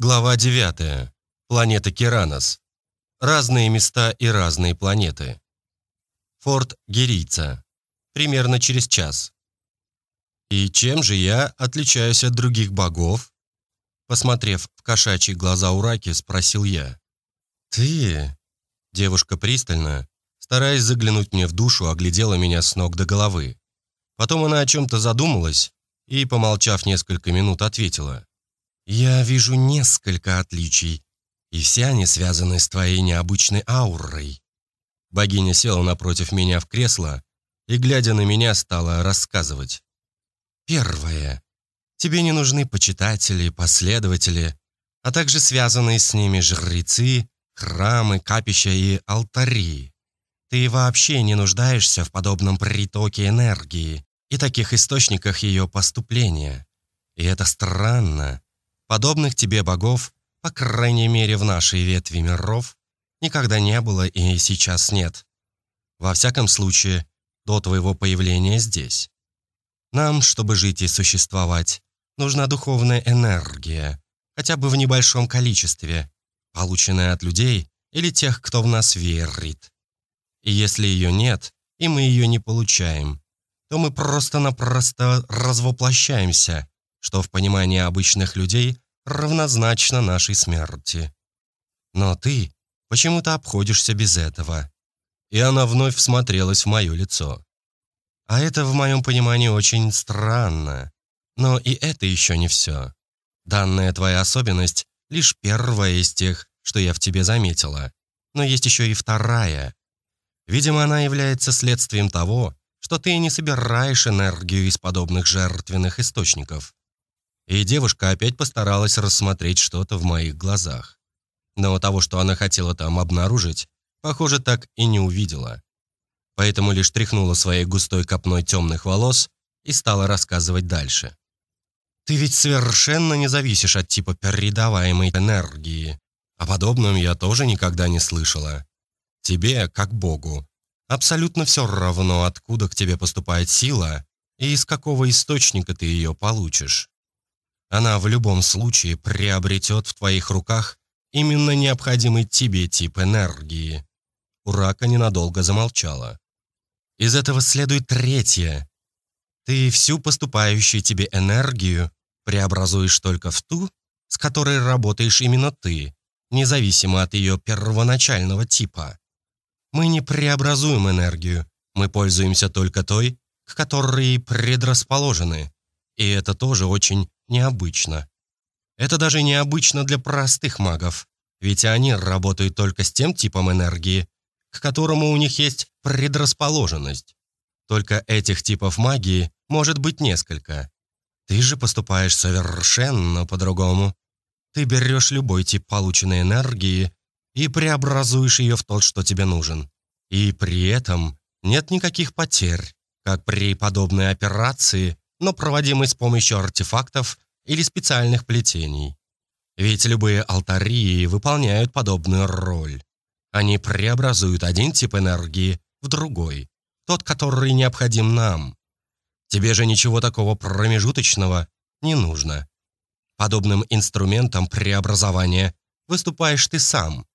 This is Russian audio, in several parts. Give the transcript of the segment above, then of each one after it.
Глава 9. Планета Керанос. Разные места и разные планеты. Форт Герийца. Примерно через час. И чем же я отличаюсь от других богов? Посмотрев в кошачьи глаза Ураки, спросил я. Ты? Девушка пристально, стараясь заглянуть мне в душу, оглядела меня с ног до головы. Потом она о чем-то задумалась и, помолчав несколько минут, ответила. «Я вижу несколько отличий, и все они связаны с твоей необычной аурой». Богиня села напротив меня в кресло и, глядя на меня, стала рассказывать. «Первое. Тебе не нужны почитатели, последователи, а также связанные с ними жрецы, храмы, капища и алтари. Ты вообще не нуждаешься в подобном притоке энергии и таких источниках ее поступления. И это странно, Подобных тебе богов, по крайней мере в нашей ветви миров, никогда не было и сейчас нет. Во всяком случае, до твоего появления здесь. Нам, чтобы жить и существовать, нужна духовная энергия, хотя бы в небольшом количестве, полученная от людей или тех, кто в нас верит. И если ее нет, и мы ее не получаем, то мы просто-напросто развоплощаемся, что в понимании обычных людей равнозначно нашей смерти. Но ты почему-то обходишься без этого. И она вновь всмотрелась в мое лицо. А это, в моем понимании, очень странно. Но и это еще не все. Данная твоя особенность — лишь первая из тех, что я в тебе заметила. Но есть еще и вторая. Видимо, она является следствием того, что ты не собираешь энергию из подобных жертвенных источников. И девушка опять постаралась рассмотреть что-то в моих глазах. Но того, что она хотела там обнаружить, похоже, так и не увидела. Поэтому лишь тряхнула своей густой копной темных волос и стала рассказывать дальше. «Ты ведь совершенно не зависишь от типа передаваемой энергии. О подобном я тоже никогда не слышала. Тебе, как Богу, абсолютно все равно, откуда к тебе поступает сила и из какого источника ты ее получишь. Она в любом случае приобретет в твоих руках именно необходимый тебе тип энергии. Урака ненадолго замолчала. Из этого следует третье. Ты всю поступающую тебе энергию преобразуешь только в ту, с которой работаешь именно ты, независимо от ее первоначального типа. Мы не преобразуем энергию, мы пользуемся только той, к которой предрасположены. И это тоже очень необычно. Это даже необычно для простых магов, ведь они работают только с тем типом энергии, к которому у них есть предрасположенность. Только этих типов магии может быть несколько. Ты же поступаешь совершенно по-другому. Ты берешь любой тип полученной энергии и преобразуешь ее в тот, что тебе нужен. И при этом нет никаких потерь, как при подобной операции но проводимый с помощью артефактов или специальных плетений. Ведь любые алтари выполняют подобную роль. Они преобразуют один тип энергии в другой, тот, который необходим нам. Тебе же ничего такого промежуточного не нужно. Подобным инструментом преобразования выступаешь ты сам.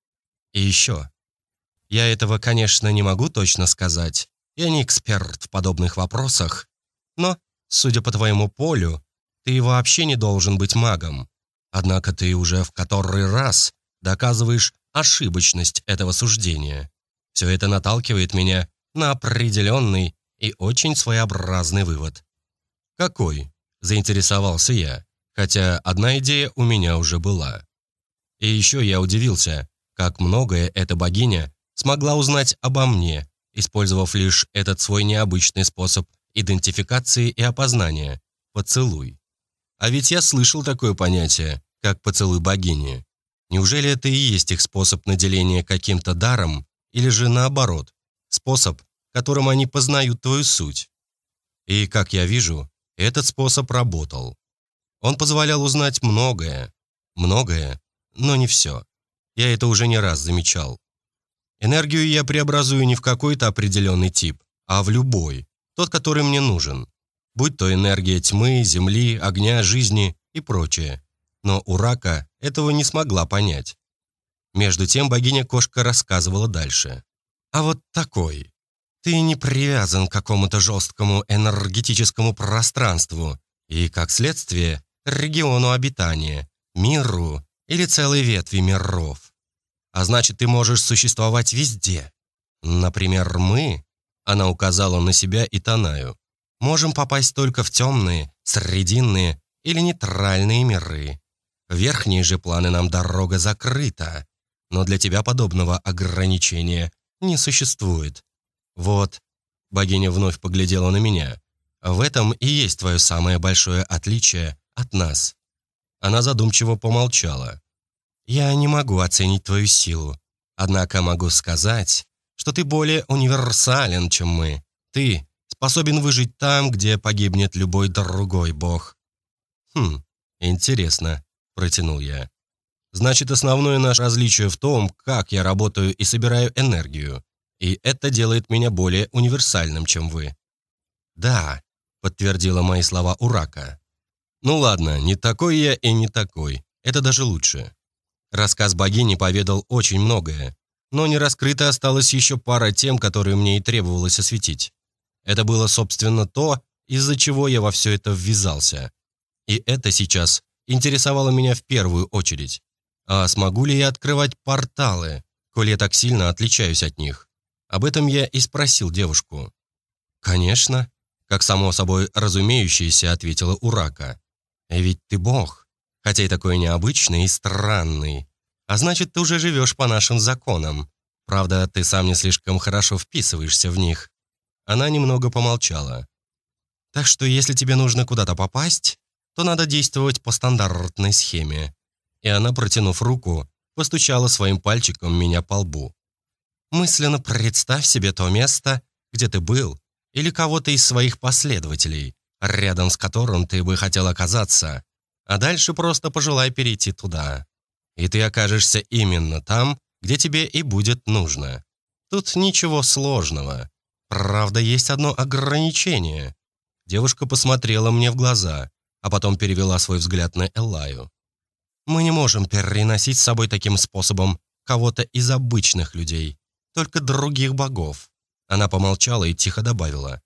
И еще. Я этого, конечно, не могу точно сказать. Я не эксперт в подобных вопросах, но Судя по твоему полю, ты вообще не должен быть магом. Однако ты уже в который раз доказываешь ошибочность этого суждения. Все это наталкивает меня на определенный и очень своеобразный вывод. «Какой?» – заинтересовался я, хотя одна идея у меня уже была. И еще я удивился, как многое эта богиня смогла узнать обо мне, использовав лишь этот свой необычный способ идентификации и опознания – поцелуй. А ведь я слышал такое понятие, как поцелуй богини. Неужели это и есть их способ наделения каким-то даром, или же наоборот, способ, которым они познают твою суть? И, как я вижу, этот способ работал. Он позволял узнать многое, многое, но не все. Я это уже не раз замечал. Энергию я преобразую не в какой-то определенный тип, а в любой, тот, который мне нужен, будь то энергия тьмы, земли, огня, жизни и прочее. Но у рака этого не смогла понять. Между тем богиня-кошка рассказывала дальше. «А вот такой. Ты не привязан к какому-то жесткому энергетическому пространству и, как следствие, региону обитания, миру или целой ветви миров. А значит, ты можешь существовать везде. Например, мы, она указала на себя и Танаю, можем попасть только в темные, срединные или нейтральные миры. Верхние же планы нам дорога закрыта, но для тебя подобного ограничения не существует. Вот, богиня вновь поглядела на меня, в этом и есть твое самое большое отличие от нас. Она задумчиво помолчала. Я не могу оценить твою силу, однако могу сказать, что ты более универсален, чем мы. Ты способен выжить там, где погибнет любой другой бог. Хм, интересно, протянул я. Значит, основное наше различие в том, как я работаю и собираю энергию. И это делает меня более универсальным, чем вы. Да, подтвердила мои слова Урака. Ну ладно, не такой я и не такой. Это даже лучше. Рассказ богини поведал очень многое, но не раскрыто осталось еще пара тем, которые мне и требовалось осветить. Это было, собственно, то, из-за чего я во все это ввязался. И это сейчас интересовало меня в первую очередь. А смогу ли я открывать порталы, коли я так сильно отличаюсь от них? Об этом я и спросил девушку. «Конечно», как само собой разумеющееся ответила Урака. «Ведь ты бог, хотя и такой необычный и странный. А значит, ты уже живешь по нашим законам. Правда, ты сам не слишком хорошо вписываешься в них». Она немного помолчала. «Так что если тебе нужно куда-то попасть, то надо действовать по стандартной схеме». И она, протянув руку, постучала своим пальчиком меня по лбу. «Мысленно представь себе то место, где ты был, или кого-то из своих последователей, рядом с которым ты бы хотел оказаться, а дальше просто пожелай перейти туда. И ты окажешься именно там, где тебе и будет нужно. Тут ничего сложного. Правда, есть одно ограничение. Девушка посмотрела мне в глаза, а потом перевела свой взгляд на Эллаю. Мы не можем переносить с собой таким способом кого-то из обычных людей, только других богов. Она помолчала и тихо добавила.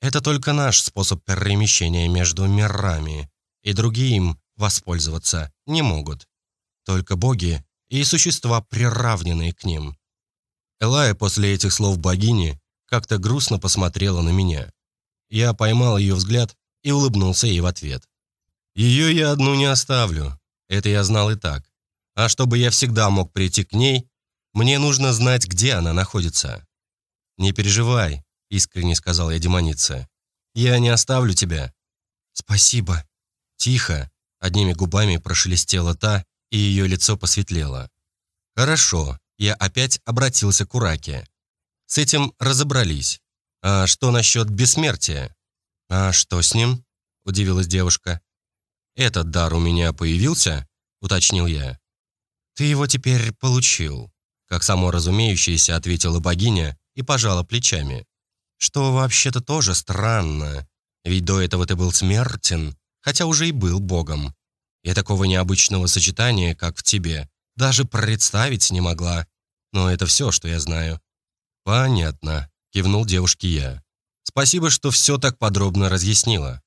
Это только наш способ перемещения между мирами, и другие им воспользоваться не могут. Только боги и существа, приравненные к ним. Элая после этих слов богини как-то грустно посмотрела на меня. Я поймал ее взгляд и улыбнулся ей в ответ. Ее я одну не оставлю, это я знал и так. А чтобы я всегда мог прийти к ней, мне нужно знать, где она находится. «Не переживай», — искренне сказал я демонице. «Я не оставлю тебя». «Спасибо». Тихо, одними губами прошелестела та, и ее лицо посветлело. «Хорошо», я опять обратился к Ураке. С этим разобрались. А что насчет бессмертия? А что с ним? Удивилась девушка. Этот дар у меня появился? Уточнил я. Ты его теперь получил. Как само разумеющееся ответила богиня и пожала плечами. Что вообще-то тоже странно. Ведь до этого ты был смертен, хотя уже и был богом. И такого необычного сочетания, как в тебе, даже представить не могла. Но это все, что я знаю». «Понятно», — кивнул девушке я. «Спасибо, что все так подробно разъяснила.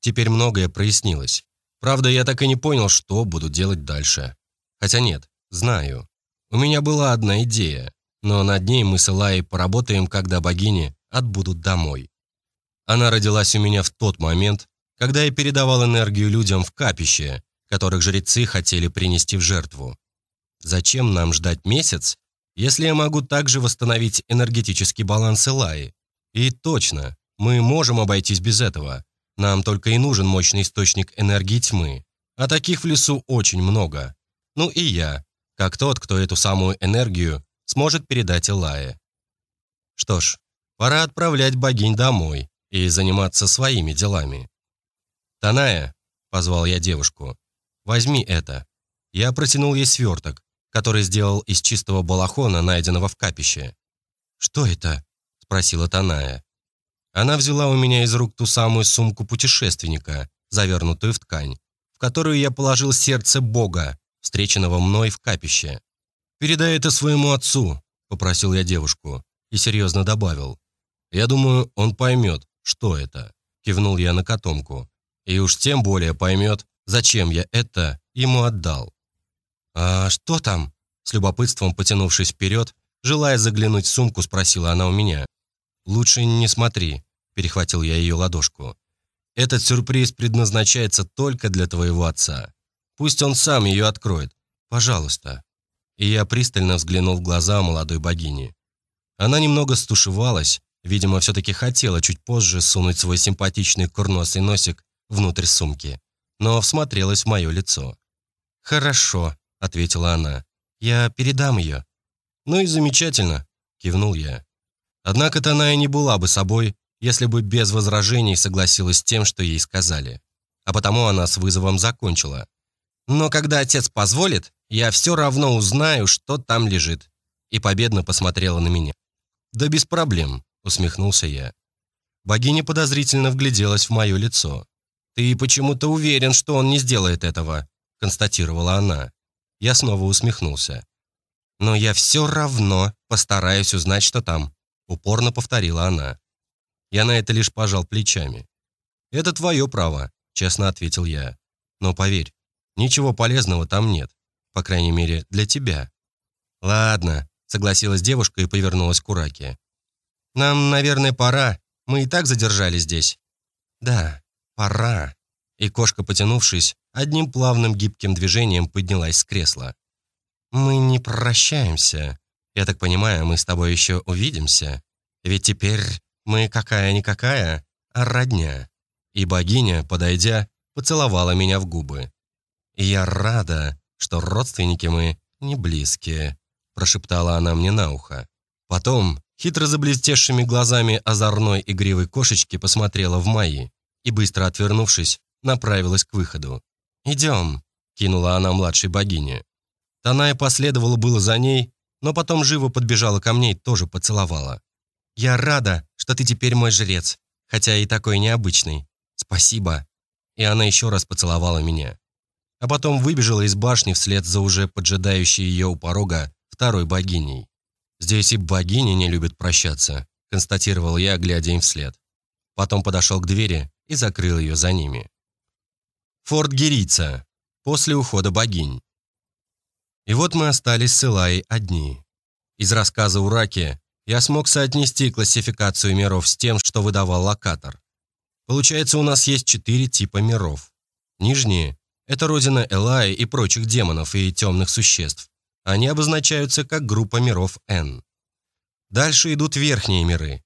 Теперь многое прояснилось. Правда, я так и не понял, что буду делать дальше. Хотя нет, знаю. У меня была одна идея, но над ней мы с Элай поработаем, когда богини отбудут домой. Она родилась у меня в тот момент, когда я передавал энергию людям в капище, которых жрецы хотели принести в жертву. Зачем нам ждать месяц, если я могу также восстановить энергетический баланс Элаи? И точно, мы можем обойтись без этого. Нам только и нужен мощный источник энергии тьмы. А таких в лесу очень много. Ну и я, как тот, кто эту самую энергию сможет передать Элае. Что ж, пора отправлять богинь домой и заниматься своими делами. «Таная», — позвал я девушку, — «возьми это». Я протянул ей сверток, который сделал из чистого балахона, найденного в капище. «Что это?» — спросила Таная. Она взяла у меня из рук ту самую сумку путешественника, завернутую в ткань, в которую я положил сердце Бога, встреченного мной в капище. «Передай это своему отцу», — попросил я девушку и серьезно добавил. «Я думаю, он поймет, что это», — кивнул я на котомку. «И уж тем более поймет, зачем я это ему отдал». «А что там?» С любопытством потянувшись вперед, желая заглянуть в сумку, спросила она у меня. «Лучше не смотри», — перехватил я ее ладошку. «Этот сюрприз предназначается только для твоего отца. Пусть он сам ее откроет. Пожалуйста». И я пристально взглянул в глаза молодой богини. Она немного стушевалась, видимо, все-таки хотела чуть позже сунуть свой симпатичный курносый носик внутрь сумки, но всмотрелась в мое лицо. «Хорошо», — ответила она. «Я передам ее». «Ну и замечательно», — кивнул я. Однако Таная не была бы собой, если бы без возражений согласилась с тем, что ей сказали. А потому она с вызовом закончила. «Но когда отец позволит, я все равно узнаю, что там лежит». И победно посмотрела на меня. «Да без проблем», — усмехнулся я. Богиня подозрительно вгляделась в мое лицо. «Ты почему-то уверен, что он не сделает этого», — констатировала она. Я снова усмехнулся. «Но я все равно постараюсь узнать, что там», — упорно повторила она. Я на это лишь пожал плечами. «Это твое право», — честно ответил я. «Но поверь, ничего полезного там нет. По крайней мере, для тебя». «Ладно», — согласилась девушка и повернулась к Ураке. «Нам, наверное, пора. Мы и так задержались здесь». «Да, пора». И кошка, потянувшись, одним плавным гибким движением поднялась с кресла. «Мы не прощаемся. Я так понимаю, мы с тобой еще увидимся. Ведь теперь мы какая-никакая, а родня». И богиня, подойдя, поцеловала меня в губы. «Я рада, что родственники мы не близкие», прошептала она мне на ухо. Потом, хитро заблестевшими глазами озорной игривой кошечки посмотрела в мои и, быстро отвернувшись, направилась к выходу. «Идем», — кинула она младшей богине. Таная последовала было за ней, но потом живо подбежала ко мне и тоже поцеловала. «Я рада, что ты теперь мой жрец, хотя и такой необычный. Спасибо». И она еще раз поцеловала меня. А потом выбежала из башни вслед за уже поджидающей ее у порога второй богиней. «Здесь и богини не любят прощаться», — констатировал я, глядя им вслед. Потом подошел к двери и закрыл ее за ними. Форт Герица. После ухода богинь. И вот мы остались с Илай одни. Из рассказа Ураки я смог соотнести классификацию миров с тем, что выдавал локатор. Получается, у нас есть четыре типа миров. Нижние – это родина Элай и прочих демонов и темных существ. Они обозначаются как группа миров N. Дальше идут верхние миры.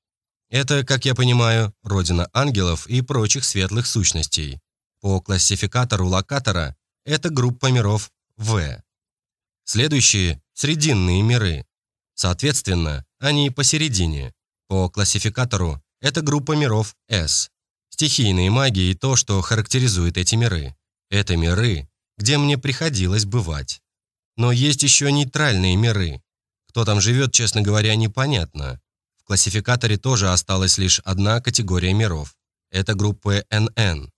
Это, как я понимаю, родина ангелов и прочих светлых сущностей. По классификатору локатора это группа миров В. Следующие – срединные миры. Соответственно, они посередине. По классификатору это группа миров S. Стихийные магии и то, что характеризует эти миры. Это миры, где мне приходилось бывать. Но есть еще нейтральные миры. Кто там живет, честно говоря, непонятно. Классификаторе тоже осталась лишь одна категория миров. Это группа NN.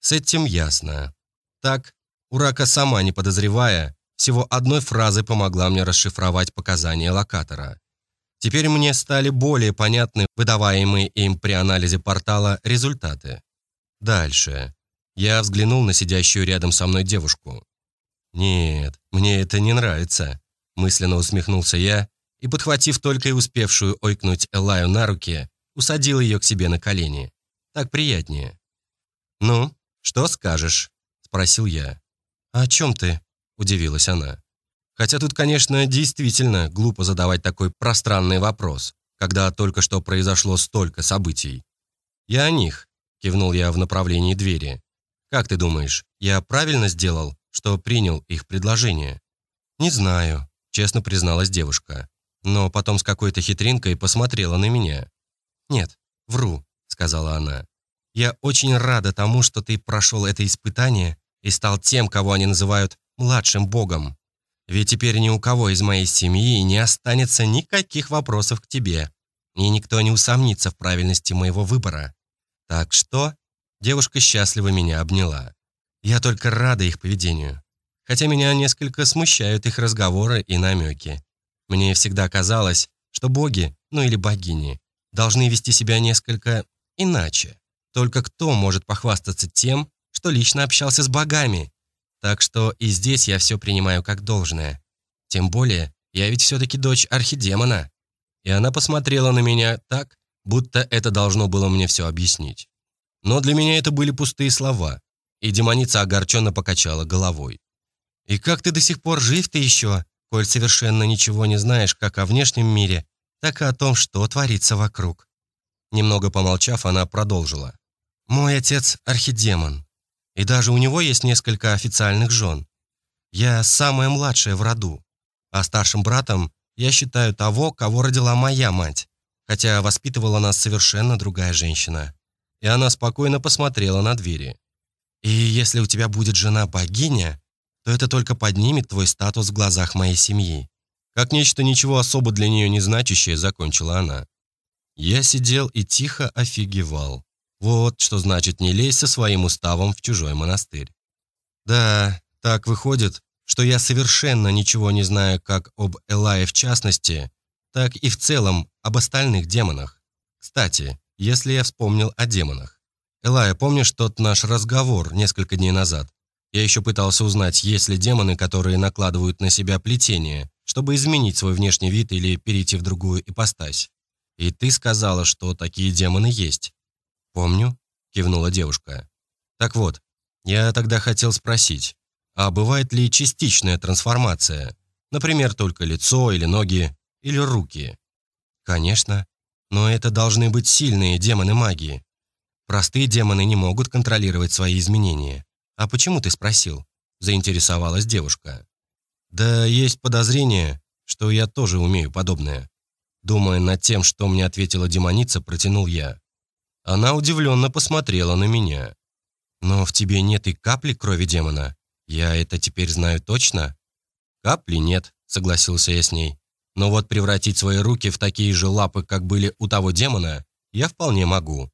С этим ясно. Так, Урака сама не подозревая, всего одной фразой помогла мне расшифровать показания локатора. Теперь мне стали более понятны выдаваемые им при анализе портала результаты. Дальше. Я взглянул на сидящую рядом со мной девушку. «Нет, мне это не нравится», – мысленно усмехнулся я и, подхватив только и успевшую ойкнуть Элаю на руки, усадил ее к себе на колени. Так приятнее. «Ну, «Что скажешь?» – спросил я. «А «О чем ты?» – удивилась она. Хотя тут, конечно, действительно глупо задавать такой пространный вопрос, когда только что произошло столько событий. «Я о них», – кивнул я в направлении двери. «Как ты думаешь, я правильно сделал, что принял их предложение?» «Не знаю», – честно призналась девушка. Но потом с какой-то хитринкой посмотрела на меня. «Нет, вру», – сказала она. Я очень рада тому, что ты прошел это испытание и стал тем, кого они называют младшим богом. Ведь теперь ни у кого из моей семьи не останется никаких вопросов к тебе, и никто не усомнится в правильности моего выбора. Так что девушка счастливо меня обняла. Я только рада их поведению. хотя меня несколько смущают их разговоры и намеки. Мне всегда казалось, что боги, ну или богини, должны вести себя несколько иначе. Только кто может похвастаться тем, что лично общался с богами? Так что и здесь я все принимаю как должное. Тем более, я ведь все-таки дочь архидемона. И она посмотрела на меня так, будто это должно было мне все объяснить. Но для меня это были пустые слова, и демоница огорченно покачала головой. «И как ты до сих пор жив ты еще, коль совершенно ничего не знаешь как о внешнем мире, так и о том, что творится вокруг?» Немного помолчав, она продолжила. «Мой отец – архидемон, и даже у него есть несколько официальных жен. Я самая младшая в роду, а старшим братом я считаю того, кого родила моя мать, хотя воспитывала нас совершенно другая женщина. И она спокойно посмотрела на двери. И если у тебя будет жена-богиня, то это только поднимет твой статус в глазах моей семьи. Как нечто ничего особо для нее не значащее, закончила она. Я сидел и тихо офигевал. Вот что значит не лезь со своим уставом в чужой монастырь. Да, так выходит, что я совершенно ничего не знаю как об Элае в частности, так и в целом об остальных демонах. Кстати, если я вспомнил о демонах. Элая, помнишь тот наш разговор несколько дней назад? Я еще пытался узнать, есть ли демоны, которые накладывают на себя плетение, чтобы изменить свой внешний вид или перейти в другую ипостась. И ты сказала, что такие демоны есть. «Помню», — кивнула девушка. «Так вот, я тогда хотел спросить, а бывает ли частичная трансформация? Например, только лицо или ноги, или руки?» «Конечно, но это должны быть сильные демоны магии. Простые демоны не могут контролировать свои изменения. А почему ты спросил?» – заинтересовалась девушка. «Да есть подозрение, что я тоже умею подобное». Думая над тем, что мне ответила демоница, протянул я. Она удивленно посмотрела на меня. «Но в тебе нет и капли крови демона. Я это теперь знаю точно?» «Капли нет», — согласился я с ней. «Но вот превратить свои руки в такие же лапы, как были у того демона, я вполне могу».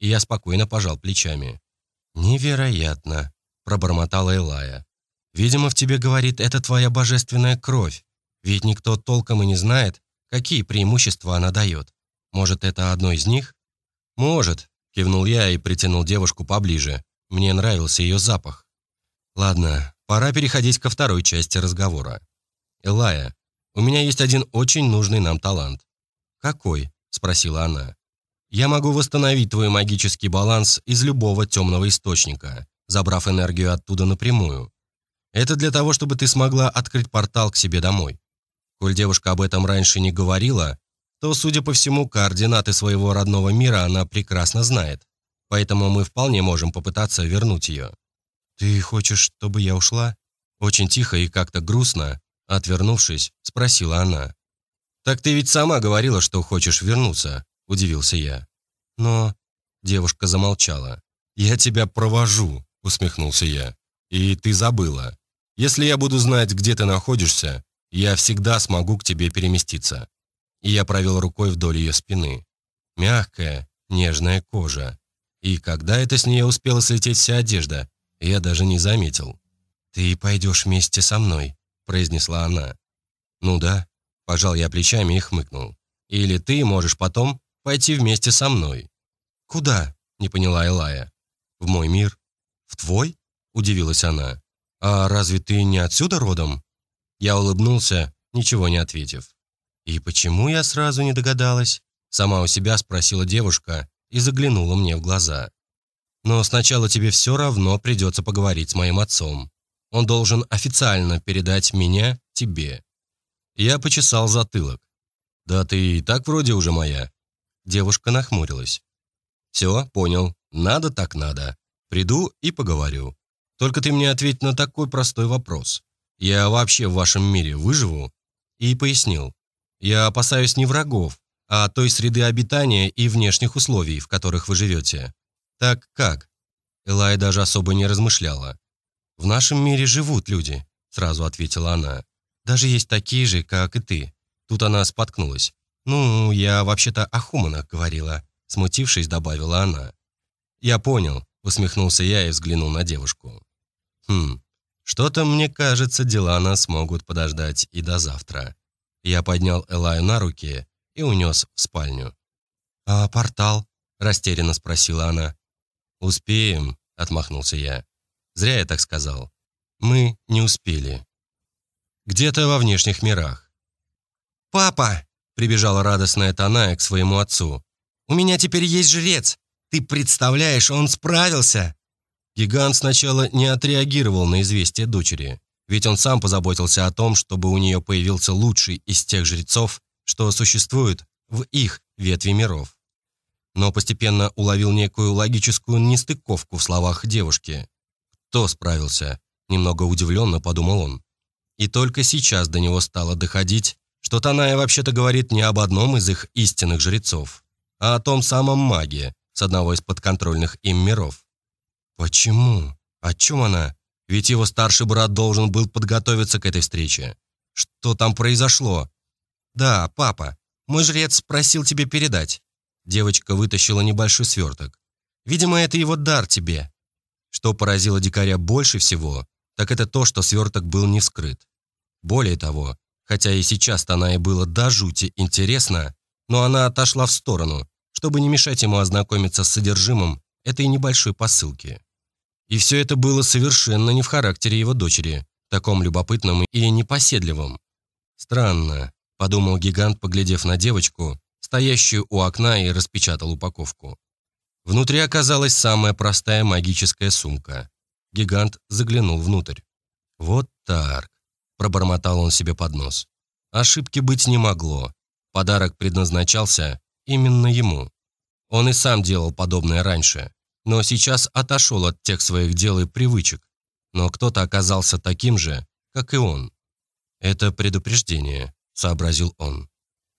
И я спокойно пожал плечами. «Невероятно», — пробормотала Элая. «Видимо, в тебе говорит это твоя божественная кровь. Ведь никто толком и не знает, какие преимущества она дает. Может, это одно из них?» «Может», — кивнул я и притянул девушку поближе. Мне нравился ее запах. «Ладно, пора переходить ко второй части разговора. Элая, у меня есть один очень нужный нам талант». «Какой?» — спросила она. «Я могу восстановить твой магический баланс из любого темного источника, забрав энергию оттуда напрямую. Это для того, чтобы ты смогла открыть портал к себе домой. Коль девушка об этом раньше не говорила, то, судя по всему, координаты своего родного мира она прекрасно знает. Поэтому мы вполне можем попытаться вернуть ее. «Ты хочешь, чтобы я ушла?» Очень тихо и как-то грустно, отвернувшись, спросила она. «Так ты ведь сама говорила, что хочешь вернуться», – удивился я. «Но...» – девушка замолчала. «Я тебя провожу», – усмехнулся я. «И ты забыла. Если я буду знать, где ты находишься, я всегда смогу к тебе переместиться и я провел рукой вдоль ее спины. Мягкая, нежная кожа. И когда это с нее успела слететь вся одежда, я даже не заметил. «Ты пойдешь вместе со мной», – произнесла она. «Ну да», – пожал я плечами и хмыкнул. «Или ты можешь потом пойти вместе со мной». «Куда?» – не поняла Элая. «В мой мир». «В твой?» – удивилась она. «А разве ты не отсюда родом?» Я улыбнулся, ничего не ответив. «И почему я сразу не догадалась?» Сама у себя спросила девушка и заглянула мне в глаза. «Но сначала тебе все равно придется поговорить с моим отцом. Он должен официально передать меня тебе». Я почесал затылок. «Да ты и так вроде уже моя». Девушка нахмурилась. «Все, понял. Надо так надо. Приду и поговорю. Только ты мне ответь на такой простой вопрос. Я вообще в вашем мире выживу?» И пояснил. Я опасаюсь не врагов, а той среды обитания и внешних условий, в которых вы живете. Так как? Элай даже особо не размышляла. «В нашем мире живут люди», – сразу ответила она. «Даже есть такие же, как и ты». Тут она споткнулась. «Ну, я вообще-то о хуманах говорила», – смутившись, добавила она. «Я понял», – усмехнулся я и взглянул на девушку. «Хм, Что-то, мне кажется, дела нас могут подождать и до завтра. Я поднял Элаю на руки и унес в спальню. «А портал?» – растерянно спросила она. «Успеем», – отмахнулся я. «Зря я так сказал. Мы не успели. Где-то во внешних мирах». «Папа!» – прибежала радостная Таная к своему отцу. «У меня теперь есть жрец! Ты представляешь, он справился!» Гигант сначала не отреагировал на известие дочери, ведь он сам позаботился о том, чтобы у нее появился лучший из тех жрецов, что существуют в их ветви миров. Но постепенно уловил некую логическую нестыковку в словах девушки. Кто справился? Немного удивленно подумал он. И только сейчас до него стало доходить, что Таная вообще-то говорит не об одном из их истинных жрецов, а о том самом маге с одного из подконтрольных им миров. Почему? О чем она? Ведь его старший брат должен был подготовиться к этой встрече. Что там произошло? Да, папа, мой жрец просил тебе передать. Девочка вытащила небольшой сверток. Видимо, это его дар тебе. Что поразило дикаря больше всего, так это то, что сверток был не вскрыт. Более того, хотя и сейчас-то она и было до жути интересно, но она отошла в сторону, чтобы не мешать ему ознакомиться с содержимым этой небольшой посылки. И все это было совершенно не в характере его дочери, таком любопытном и непоседливом. «Странно», – подумал гигант, поглядев на девочку, стоящую у окна и распечатал упаковку. Внутри оказалась самая простая магическая сумка. Гигант заглянул внутрь. «Вот так», – пробормотал он себе под нос. Ошибки быть не могло. Подарок предназначался именно ему. Он и сам делал подобное раньше, но сейчас отошел от тех своих дел и привычек. Но кто-то оказался таким же, как и он. «Это предупреждение», – сообразил он.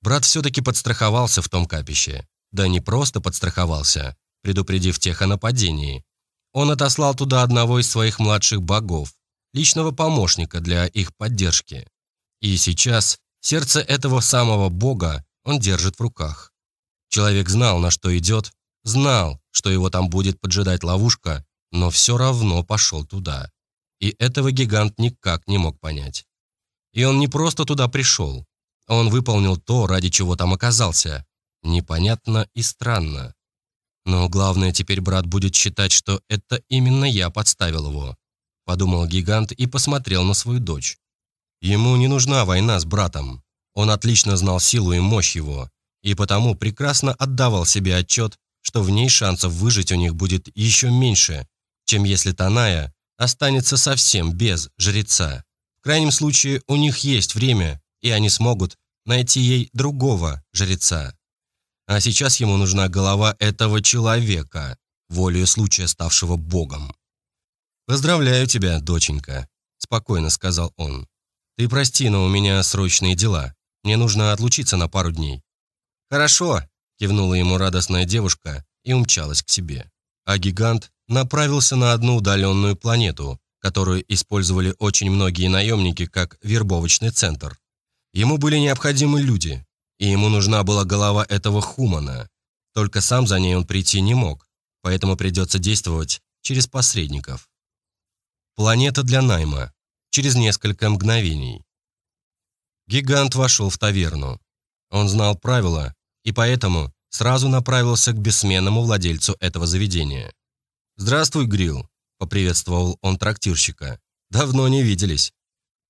Брат все-таки подстраховался в том капище. Да не просто подстраховался, предупредив тех о нападении. Он отослал туда одного из своих младших богов, личного помощника для их поддержки. И сейчас сердце этого самого бога он держит в руках. Человек знал, на что идет, знал, что его там будет поджидать ловушка, но все равно пошел туда. И этого гигант никак не мог понять. И он не просто туда пришел, он выполнил то, ради чего там оказался. Непонятно и странно. Но главное, теперь брат будет считать, что это именно я подставил его. Подумал гигант и посмотрел на свою дочь. Ему не нужна война с братом. Он отлично знал силу и мощь его, и потому прекрасно отдавал себе отчет, что в ней шансов выжить у них будет еще меньше, чем если Таная останется совсем без жреца. В крайнем случае у них есть время, и они смогут найти ей другого жреца. А сейчас ему нужна голова этого человека, волею случая ставшего богом. «Поздравляю тебя, доченька», – спокойно сказал он. «Ты прости, но у меня срочные дела. Мне нужно отлучиться на пару дней. «Хорошо», – кивнула ему радостная девушка и умчалась к себе. А гигант направился на одну удаленную планету, которую использовали очень многие наемники как вербовочный центр. Ему были необходимы люди, и ему нужна была голова этого хумана. Только сам за ней он прийти не мог, поэтому придется действовать через посредников. Планета для найма. Через несколько мгновений. Гигант вошел в таверну. Он знал правила и поэтому сразу направился к бессменному владельцу этого заведения. «Здравствуй, Грил», – поприветствовал он трактирщика. «Давно не виделись».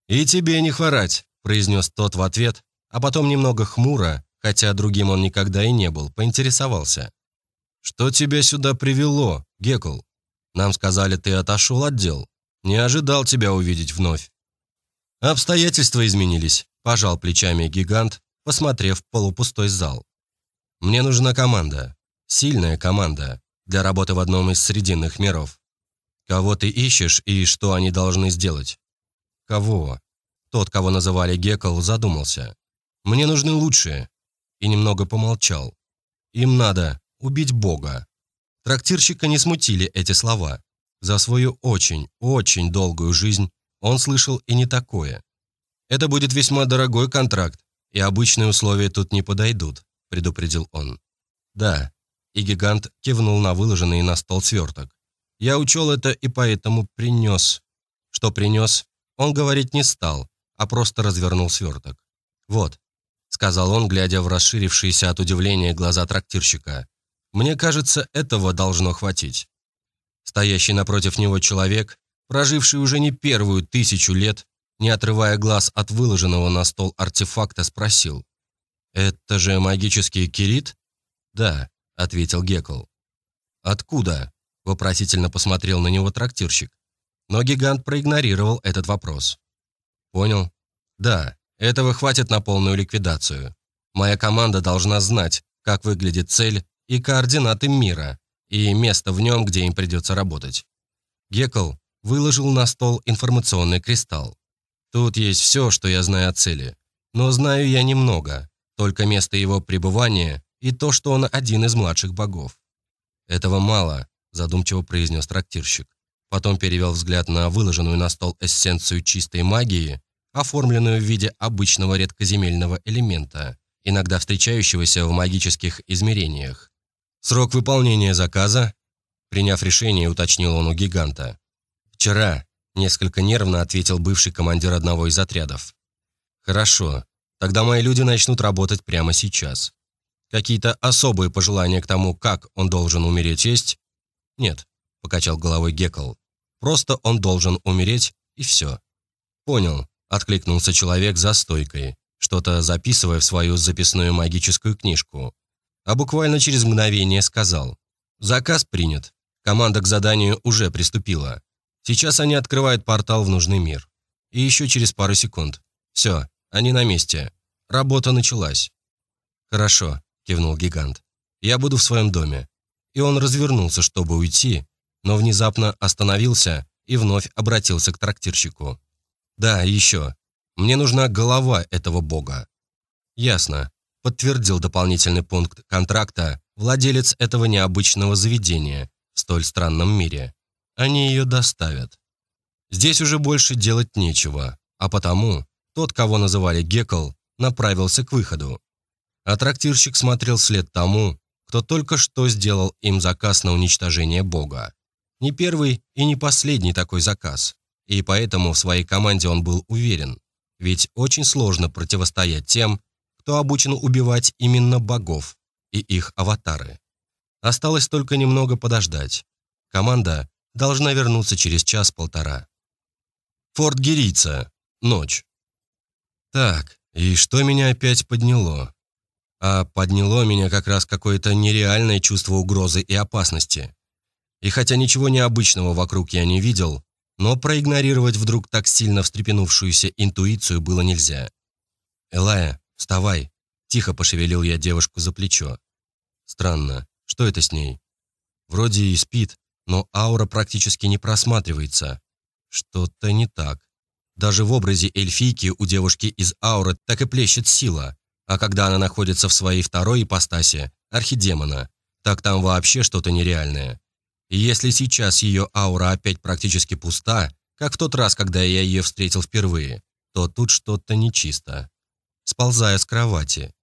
«И тебе не хворать», – произнес тот в ответ, а потом немного хмуро, хотя другим он никогда и не был, поинтересовался. «Что тебя сюда привело, Гекл? Нам сказали, ты отошел от дел. Не ожидал тебя увидеть вновь». «Обстоятельства изменились», – пожал плечами гигант, посмотрев полупустой зал. Мне нужна команда. Сильная команда. Для работы в одном из срединных миров. Кого ты ищешь и что они должны сделать? Кого? Тот, кого называли Гекл, задумался. Мне нужны лучшие. И немного помолчал. Им надо убить Бога. Трактирщика не смутили эти слова. За свою очень, очень долгую жизнь он слышал и не такое. Это будет весьма дорогой контракт, и обычные условия тут не подойдут предупредил он. «Да». И гигант кивнул на выложенный на стол сверток. «Я учел это и поэтому принес». Что принес, он говорить не стал, а просто развернул сверток. «Вот», — сказал он, глядя в расширившиеся от удивления глаза трактирщика. «Мне кажется, этого должно хватить». Стоящий напротив него человек, проживший уже не первую тысячу лет, не отрывая глаз от выложенного на стол артефакта, спросил. «Это же магический кирит?» «Да», — ответил Гекл. «Откуда?» — вопросительно посмотрел на него трактирщик. Но гигант проигнорировал этот вопрос. «Понял. Да, этого хватит на полную ликвидацию. Моя команда должна знать, как выглядит цель и координаты мира, и место в нем, где им придется работать». Гекл выложил на стол информационный кристалл. Тут есть все, что я знаю о цели. Но знаю я немного, только место его пребывания и то, что он один из младших богов. Этого мало, задумчиво произнес трактирщик. Потом перевел взгляд на выложенную на стол эссенцию чистой магии, оформленную в виде обычного редкоземельного элемента, иногда встречающегося в магических измерениях. Срок выполнения заказа, приняв решение, уточнил он у гиганта. Вчера, несколько нервно ответил бывший командир одного из отрядов. Хорошо, тогда мои люди начнут работать прямо сейчас. Какие-то особые пожелания к тому, как он должен умереть, есть? Нет, покачал головой Гекл. Просто он должен умереть, и все. Понял, откликнулся человек за стойкой, что-то записывая в свою записную магическую книжку. А буквально через мгновение сказал. Заказ принят. Команда к заданию уже приступила. Сейчас они открывают портал в нужный мир. И еще через пару секунд. Все, они на месте. Работа началась. Хорошо, кивнул гигант. «Я буду в своем доме». И он развернулся, чтобы уйти, но внезапно остановился и вновь обратился к трактирщику. «Да, еще. Мне нужна голова этого бога». «Ясно», — подтвердил дополнительный пункт контракта владелец этого необычного заведения в столь странном мире. Они ее доставят. Здесь уже больше делать нечего, а потому тот, кого называли Гекл, направился к выходу а трактирщик смотрел вслед тому, кто только что сделал им заказ на уничтожение Бога. Не первый и не последний такой заказ, и поэтому в своей команде он был уверен, ведь очень сложно противостоять тем, кто обучен убивать именно богов и их аватары. Осталось только немного подождать. Команда должна вернуться через час-полтора. Форт Герица. Ночь. Так, и что меня опять подняло? а подняло меня как раз какое-то нереальное чувство угрозы и опасности. И хотя ничего необычного вокруг я не видел, но проигнорировать вдруг так сильно встрепенувшуюся интуицию было нельзя. «Элая, вставай!» – тихо пошевелил я девушку за плечо. Странно, что это с ней? Вроде и спит, но аура практически не просматривается. Что-то не так. Даже в образе эльфийки у девушки из ауры так и плещет сила, а когда она находится в своей второй ипостаси, архидемона, так там вообще что-то нереальное. И если сейчас ее аура опять практически пуста, как в тот раз, когда я ее встретил впервые, то тут что-то нечисто. Сползая с кровати.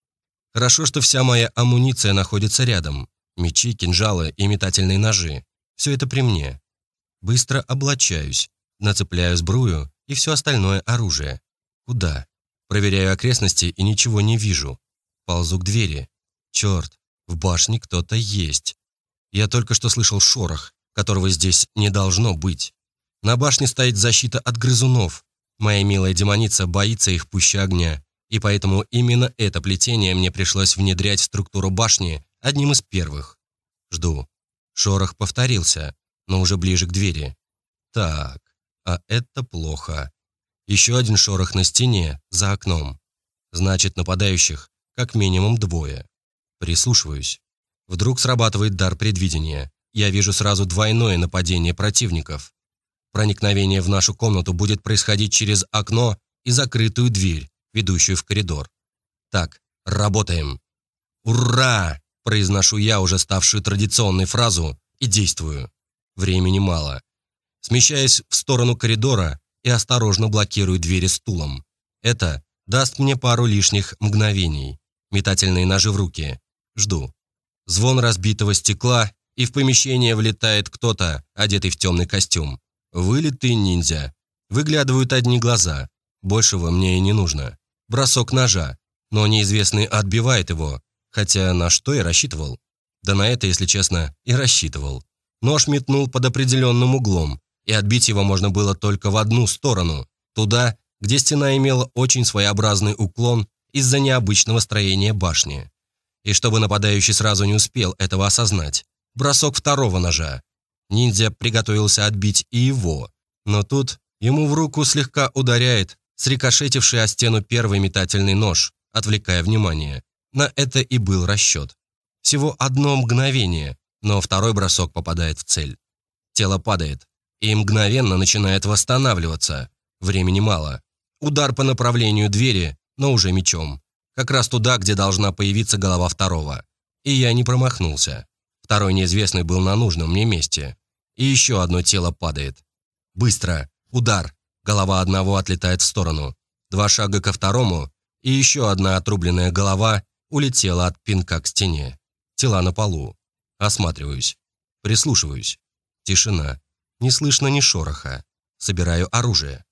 Хорошо, что вся моя амуниция находится рядом. Мечи, кинжалы и метательные ножи. Все это при мне. Быстро облачаюсь, нацепляю сбрую и все остальное оружие. Куда? Проверяю окрестности и ничего не вижу. Ползу к двери. Черт, в башне кто-то есть. Я только что слышал шорох, которого здесь не должно быть. На башне стоит защита от грызунов. Моя милая демоница боится их пуще огня, и поэтому именно это плетение мне пришлось внедрять в структуру башни одним из первых. Жду. Шорох повторился, но уже ближе к двери. Так, а это плохо. Еще один шорох на стене, за окном. Значит, нападающих как минимум двое. Прислушиваюсь. Вдруг срабатывает дар предвидения. Я вижу сразу двойное нападение противников. Проникновение в нашу комнату будет происходить через окно и закрытую дверь, ведущую в коридор. Так, работаем. «Ура!» – произношу я уже ставшую традиционной фразу и действую. Времени мало. Смещаясь в сторону коридора, и осторожно блокирую двери стулом. Это даст мне пару лишних мгновений. Метательные ножи в руки. Жду. Звон разбитого стекла, и в помещение влетает кто-то, одетый в темный костюм. Вылитый ниндзя. Выглядывают одни глаза. Большего мне и не нужно. Бросок ножа. Но неизвестный отбивает его. Хотя на что я рассчитывал? Да на это, если честно, и рассчитывал. Нож метнул под определенным углом, и отбить его можно было только в одну сторону, туда, где стена имела очень своеобразный уклон из-за необычного строения башни. И чтобы нападающий сразу не успел этого осознать, бросок второго ножа. Ниндзя приготовился отбить и его, но тут ему в руку слегка ударяет срикошетивший о стену первый метательный нож, отвлекая внимание. На это и был расчет. Всего одно мгновение, но второй бросок попадает в цель. Тело падает и мгновенно начинает восстанавливаться. Времени мало. Удар по направлению двери, но уже мечом. Как раз туда, где должна появиться голова второго. И я не промахнулся. Второй неизвестный был на нужном мне месте. И еще одно тело падает. Быстро. Удар. Голова одного отлетает в сторону. Два шага ко второму, и еще одна отрубленная голова улетела от пинка к стене. Тела на полу. Осматриваюсь. Прислушиваюсь. Тишина. Не слышно ни шороха. Собираю оружие.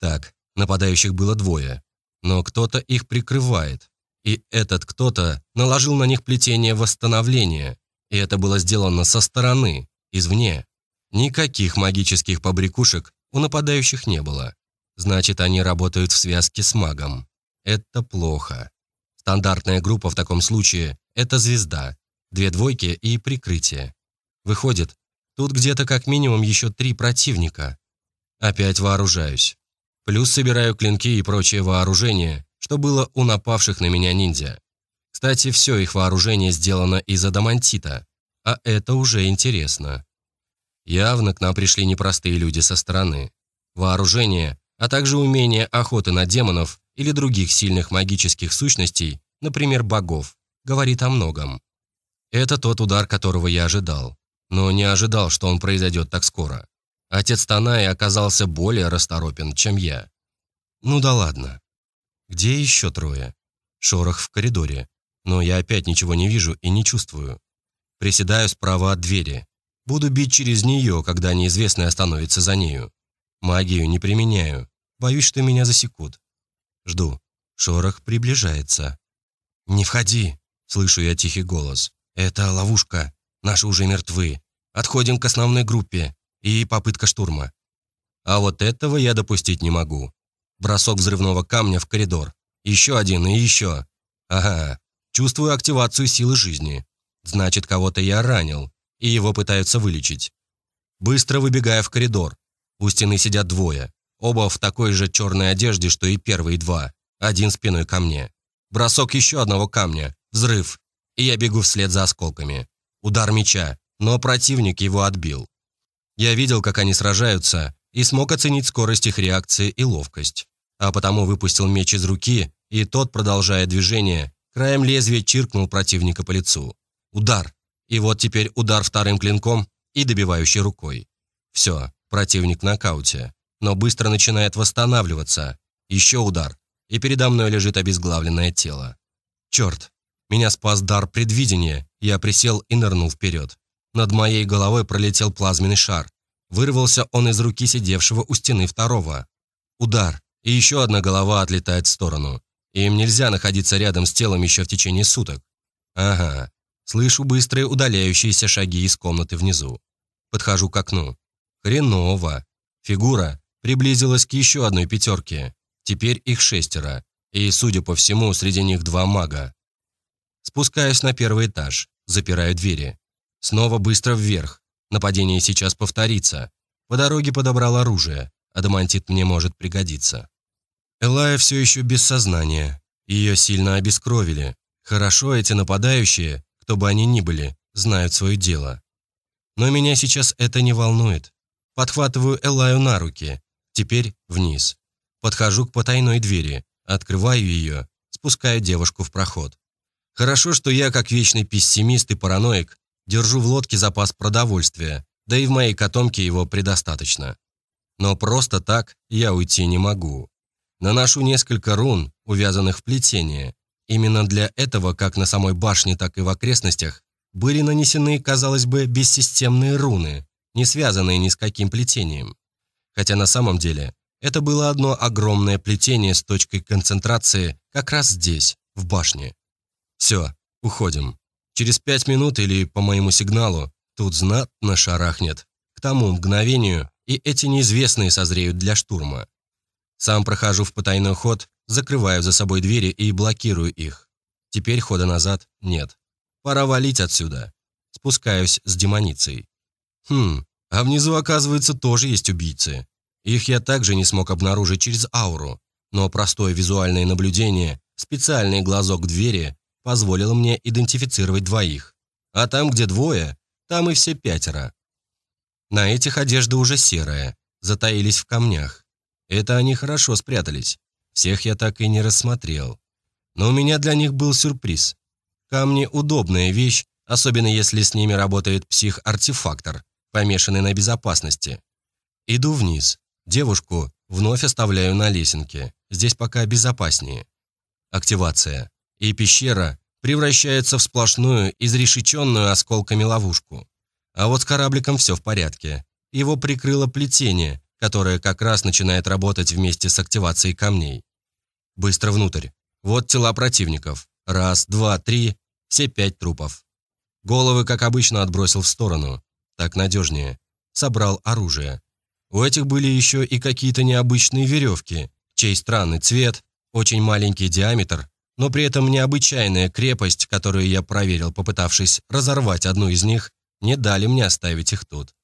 Так, нападающих было двое. Но кто-то их прикрывает. И этот кто-то наложил на них плетение восстановления. И это было сделано со стороны, извне. Никаких магических побрякушек у нападающих не было. Значит, они работают в связке с магом. Это плохо. Стандартная группа в таком случае – это звезда, две двойки и прикрытие. Выходит, тут где-то как минимум еще три противника. Опять вооружаюсь. Плюс собираю клинки и прочее вооружение, что было у напавших на меня ниндзя. Кстати, все их вооружение сделано из адамантита, а это уже интересно. Явно к нам пришли непростые люди со стороны. Вооружение, а также умение охоты на демонов или других сильных магических сущностей, например, богов, говорит о многом. Это тот удар, которого я ожидал, но не ожидал, что он произойдет так скоро. Отец Танаи оказался более расторопен, чем я. Ну да ладно. Где еще трое? Шорох в коридоре, но я опять ничего не вижу и не чувствую. Приседаю справа от двери. Буду бить через нее, когда неизвестный остановится за нею. Магию не применяю. Боюсь, что меня засекут. Жду. Шорох приближается. «Не входи!» – слышу я тихий голос. «Это ловушка. Наши уже мертвы. Отходим к основной группе. И попытка штурма». А вот этого я допустить не могу. Бросок взрывного камня в коридор. Еще один и еще. Ага, чувствую активацию силы жизни. Значит, кого-то я ранил, и его пытаются вылечить. Быстро выбегая в коридор. У стены сидят двое. Оба в такой же черной одежде, что и первые два. Один спиной ко мне. Бросок еще одного камня. Взрыв. И я бегу вслед за осколками. Удар меча, но противник его отбил. Я видел, как они сражаются, и смог оценить скорость их реакции и ловкость. А потому выпустил меч из руки, и тот, продолжая движение, краем лезвия чиркнул противника по лицу. Удар. И вот теперь удар вторым клинком и добивающей рукой. Все, противник в нокауте но быстро начинает восстанавливаться. Еще удар, и передо мной лежит обезглавленное тело. Черт, меня спас дар предвидения, я присел и нырнул вперед. Над моей головой пролетел плазменный шар. Вырвался он из руки сидевшего у стены второго. Удар, и еще одна голова отлетает в сторону. Им нельзя находиться рядом с телом еще в течение суток. Ага, слышу быстрые удаляющиеся шаги из комнаты внизу. Подхожу к окну. Хреново. Фигура, приблизилась к еще одной пятерке. Теперь их шестеро. И, судя по всему, среди них два мага. Спускаюсь на первый этаж, запираю двери. Снова быстро вверх. Нападение сейчас повторится. По дороге подобрал оружие. Адамантит мне может пригодиться. Элая все еще без сознания. Ее сильно обескровили. Хорошо эти нападающие, кто бы они ни были, знают свое дело. Но меня сейчас это не волнует. Подхватываю Элаю на руки. Теперь вниз. Подхожу к потайной двери, открываю ее, спускаю девушку в проход. Хорошо, что я, как вечный пессимист и параноик, держу в лодке запас продовольствия, да и в моей котомке его предостаточно. Но просто так я уйти не могу. Наношу несколько рун, увязанных в плетение. Именно для этого, как на самой башне, так и в окрестностях, были нанесены, казалось бы, бессистемные руны, не связанные ни с каким плетением. хотя на самом деле это было одно огромное плетение с точкой концентрации как раз здесь, в башне. Все, уходим. Через пять минут или по моему сигналу тут знатно шарахнет. К тому мгновению и эти неизвестные созреют для штурма. Сам прохожу в потайной ход, закрываю за собой двери и блокирую их. Теперь хода назад нет. Пора валить отсюда. Спускаюсь с демоницей. Хм, а внизу, оказывается, тоже есть убийцы. Их я также не смог обнаружить через ауру, но простое визуальное наблюдение, специальный глазок двери позволило мне идентифицировать двоих. А там, где двое, там и все пятеро. На этих одежда уже серая, затаились в камнях. Это они хорошо спрятались. Всех я так и не рассмотрел. Но у меня для них был сюрприз. Камни – удобная вещь, особенно если с ними работает псих-артефактор, помешанный на безопасности. Иду вниз. Девушку вновь оставляю на лесенке. Здесь пока безопаснее. Активация. И пещера превращается в сплошную, изрешеченную осколками ловушку. А вот с корабликом все в порядке. Его прикрыло плетение, которое как раз начинает работать вместе с активацией камней. Быстро внутрь. Вот тела противников. Раз, два, три. Все пять трупов. Головы, как обычно, отбросил в сторону. Так надежнее. Собрал оружие. У этих были еще и какие-то необычные веревки, чей странный цвет, очень маленький диаметр, но при этом необычайная крепость, которую я проверил, попытавшись разорвать одну из них, не дали мне оставить их тут.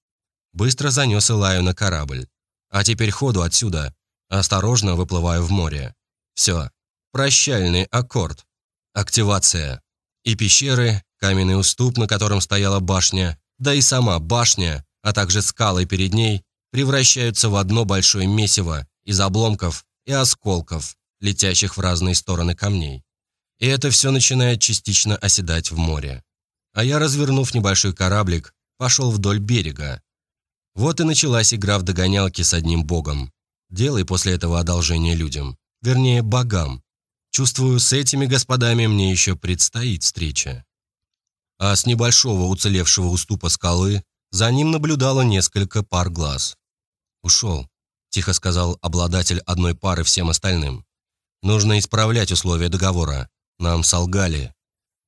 Быстро занес Илаю на корабль. А теперь ходу отсюда. Осторожно выплываю в море. Все. Прощальный аккорд. Активация. И пещеры, каменный уступ, на котором стояла башня, да и сама башня, а также скалы перед ней, превращаются в одно большое месиво из обломков и осколков, летящих в разные стороны камней. И это все начинает частично оседать в море а я, развернув небольшой кораблик, пошел вдоль берега. Вот и началась игра в догонялки с одним богом. Делай после этого одолжение людям, вернее, богам. Чувствую, с этими господами мне еще предстоит встреча. А с небольшого уцелевшего уступа скалы за ним наблюдало несколько пар глаз. «Ушел», – тихо сказал обладатель одной пары всем остальным. «Нужно исправлять условия договора. Нам солгали,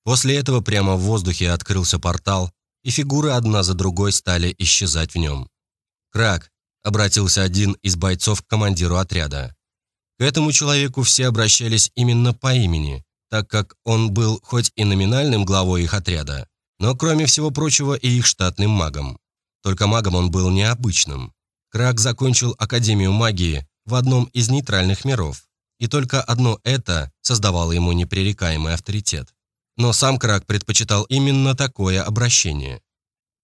После этого прямо в воздухе открылся портал, и фигуры одна за другой стали исчезать в нем. «Крак», — обратился один из бойцов к командиру отряда. К этому человеку все обращались именно по имени, так как он был хоть и номинальным главой их отряда, но, кроме всего прочего, и их штатным магом. Только магом он был необычным. Крак закончил Академию магии в одном из нейтральных миров, и только одно это создавало ему непререкаемый авторитет. Но сам Крак предпочитал именно такое обращение.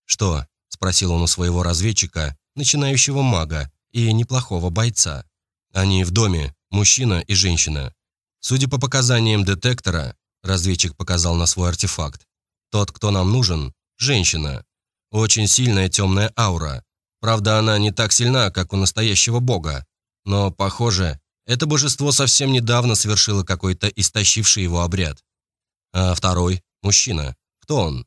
«Что?» – спросил он у своего разведчика, начинающего мага и неплохого бойца. «Они в доме, мужчина и женщина. Судя по показаниям детектора, разведчик показал на свой артефакт, тот, кто нам нужен – женщина. Очень сильная темная аура. Правда, она не так сильна, как у настоящего бога. Но, похоже, это божество совсем недавно совершило какой-то истощивший его обряд. А второй – мужчина. Кто он?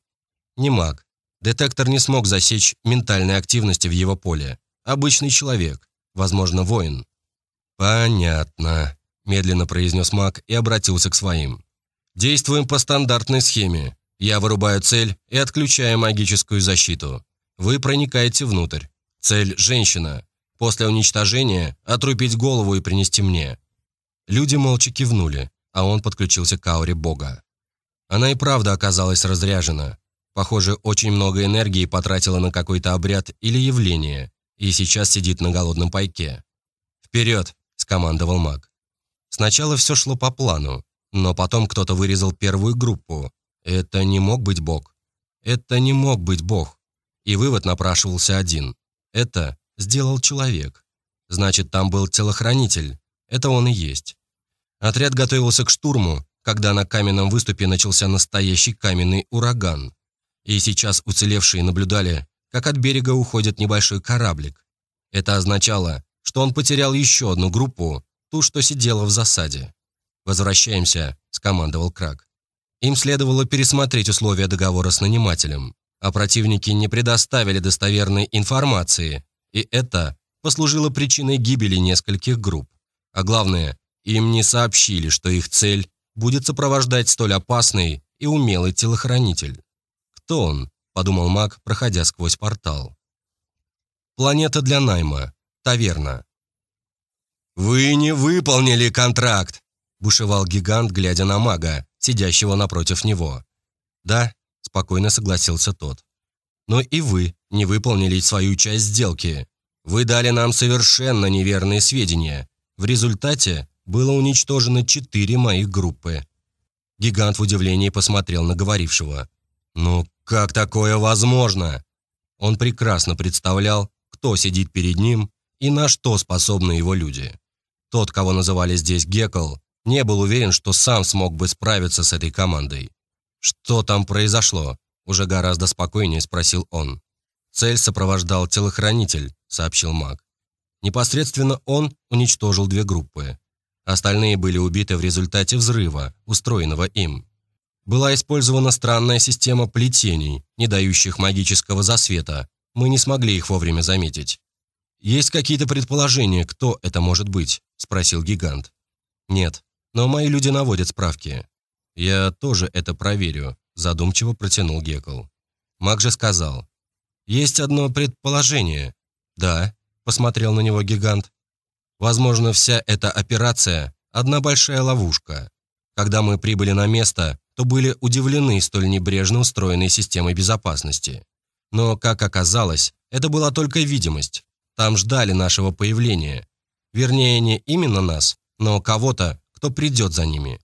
Не маг. Детектор не смог засечь ментальной активности в его поле. Обычный человек. Возможно, воин. «Понятно», – медленно произнес маг и обратился к своим. «Действуем по стандартной схеме. Я вырубаю цель и отключаю магическую защиту. Вы проникаете внутрь. Цель – женщина. После уничтожения отрубить голову и принести мне». Люди молча кивнули, а он подключился к ауре бога. Она и правда оказалась разряжена. Похоже, очень много энергии потратила на какой-то обряд или явление, и сейчас сидит на голодном пайке. «Вперед!» – скомандовал маг. Сначала все шло по плану, но потом кто-то вырезал первую группу. Это не мог быть Бог. Это не мог быть Бог. И вывод напрашивался один. Это сделал человек. Значит, там был телохранитель. Это он и есть. Отряд готовился к штурму, когда на каменном выступе начался настоящий каменный ураган. И сейчас уцелевшие наблюдали, как от берега уходит небольшой кораблик. Это означало, что он потерял еще одну группу, ту, что сидела в засаде. «Возвращаемся», – скомандовал Крак. Им следовало пересмотреть условия договора с нанимателем, а противники не предоставили достоверной информации, и это послужило причиной гибели нескольких групп. А главное, им не сообщили, что их цель будет сопровождать столь опасный и умелый телохранитель. «Кто он?» – подумал маг, проходя сквозь портал. «Планета для найма. Таверна». «Вы не выполнили контракт!» – бушевал гигант, глядя на мага, сидящего напротив него. «Да», – спокойно согласился тот. «Но и вы не выполнили свою часть сделки. Вы дали нам совершенно неверные сведения. В результате было уничтожено четыре моих группы». Гигант в удивлении посмотрел на говорившего. «Ну, как такое возможно?» Он прекрасно представлял, кто сидит перед ним и на что способны его люди. Тот, кого называли здесь Гекл, не был уверен, что сам смог бы справиться с этой командой. «Что там произошло?» – уже гораздо спокойнее спросил он. «Цель сопровождал телохранитель», – сообщил маг. Непосредственно он уничтожил две группы. Остальные были убиты в результате взрыва, устроенного им. Была использована странная система плетений, не дающих магического засвета. Мы не смогли их вовремя заметить. «Есть какие-то предположения, кто это может быть?» – спросил гигант. «Нет, но мои люди наводят справки. Я тоже это проверю», – задумчиво протянул Гекл. Маг же сказал. «Есть одно предположение». «Да», – посмотрел на него гигант. Возможно, вся эта операция – одна большая ловушка. Когда мы прибыли на место, то были удивлены столь небрежно устроенной системой безопасности. Но, как оказалось, это была только видимость. Там ждали нашего появления. Вернее, не именно нас, но кого-то, кто придет за ними.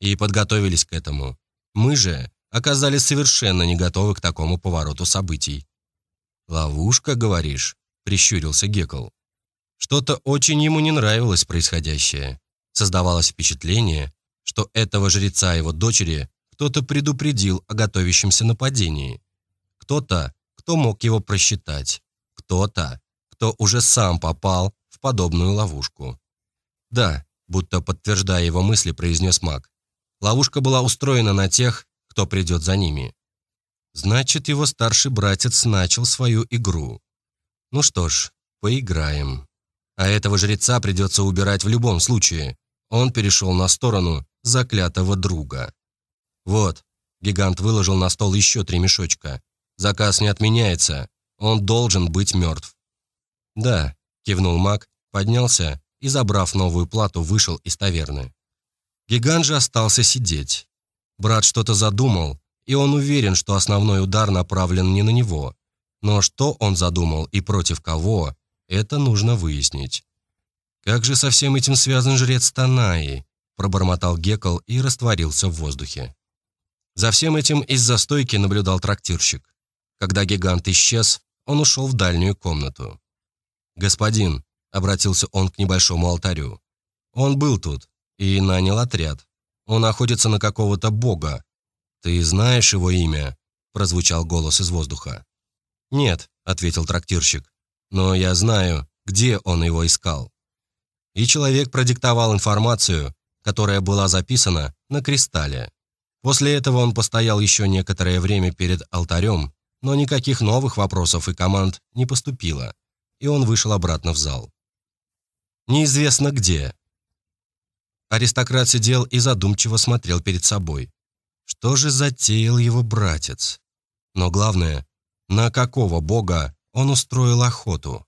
И подготовились к этому. Мы же оказались совершенно не готовы к такому повороту событий. «Ловушка, говоришь?» – прищурился Гекл. Что-то очень ему не нравилось происходящее. Создавалось впечатление, что этого жреца его дочери кто-то предупредил о готовящемся нападении. Кто-то, кто мог его просчитать. Кто-то, кто уже сам попал в подобную ловушку. Да, будто подтверждая его мысли, произнес маг. Ловушка была устроена на тех, кто придет за ними. Значит, его старший братец начал свою игру. Ну что ж, поиграем. А этого жреца придется убирать в любом случае. Он перешел на сторону заклятого друга. Вот, гигант выложил на стол еще три мешочка. Заказ не отменяется. Он должен быть мертв. Да, кивнул маг, поднялся и, забрав новую плату, вышел из таверны. Гигант же остался сидеть. Брат что-то задумал, и он уверен, что основной удар направлен не на него. Но что он задумал и против кого, это нужно выяснить. «Как же со всем этим связан жрец Танаи?» – пробормотал Гекл и растворился в воздухе. За всем этим из-за стойки наблюдал трактирщик. Когда гигант исчез, он ушел в дальнюю комнату. «Господин», — обратился он к небольшому алтарю, — «он был тут и нанял отряд. Он находится на какого-то бога. Ты знаешь его имя?» — прозвучал голос из воздуха. «Нет», — ответил трактирщик, но я знаю, где он его искал. И человек продиктовал информацию, которая была записана на кристалле. После этого он постоял еще некоторое время перед алтарем, но никаких новых вопросов и команд не поступило, и он вышел обратно в зал. Неизвестно где. Аристократ сидел и задумчиво смотрел перед собой. Что же затеял его братец? Но главное, на какого бога он устроил охоту.